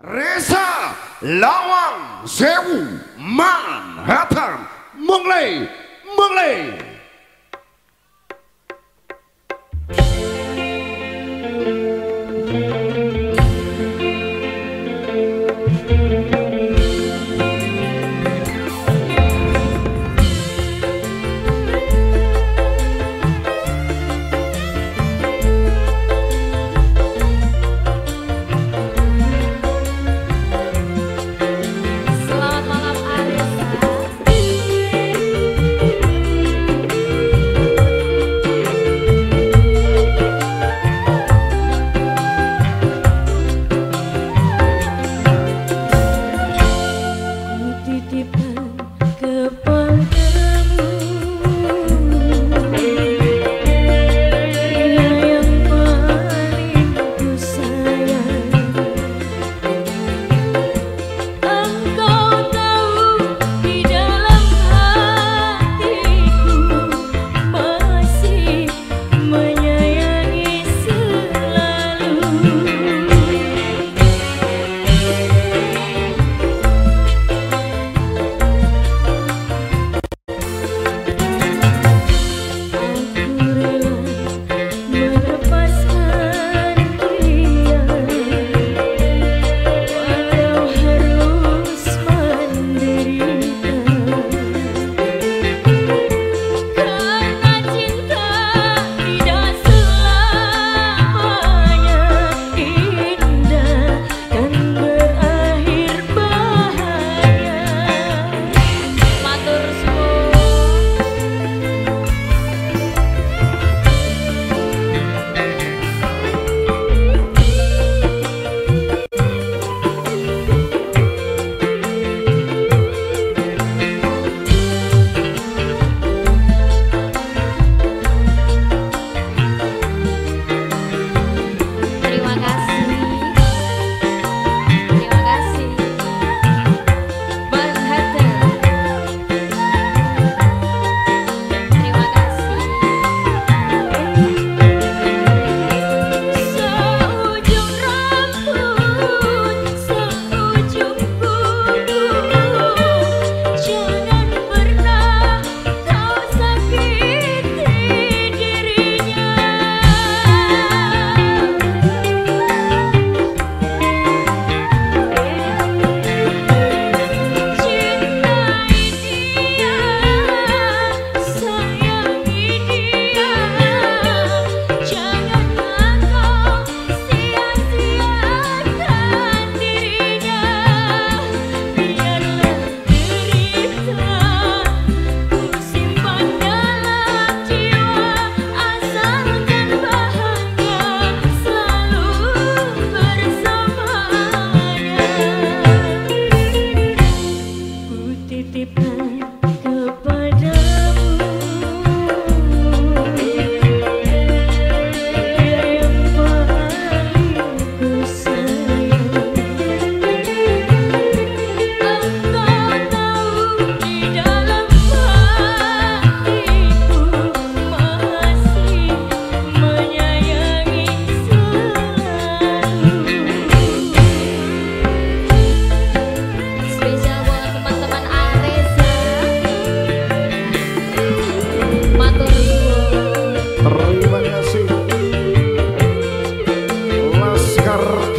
Resa Lawang Sewu Manhattan Menglay Menglay carrera.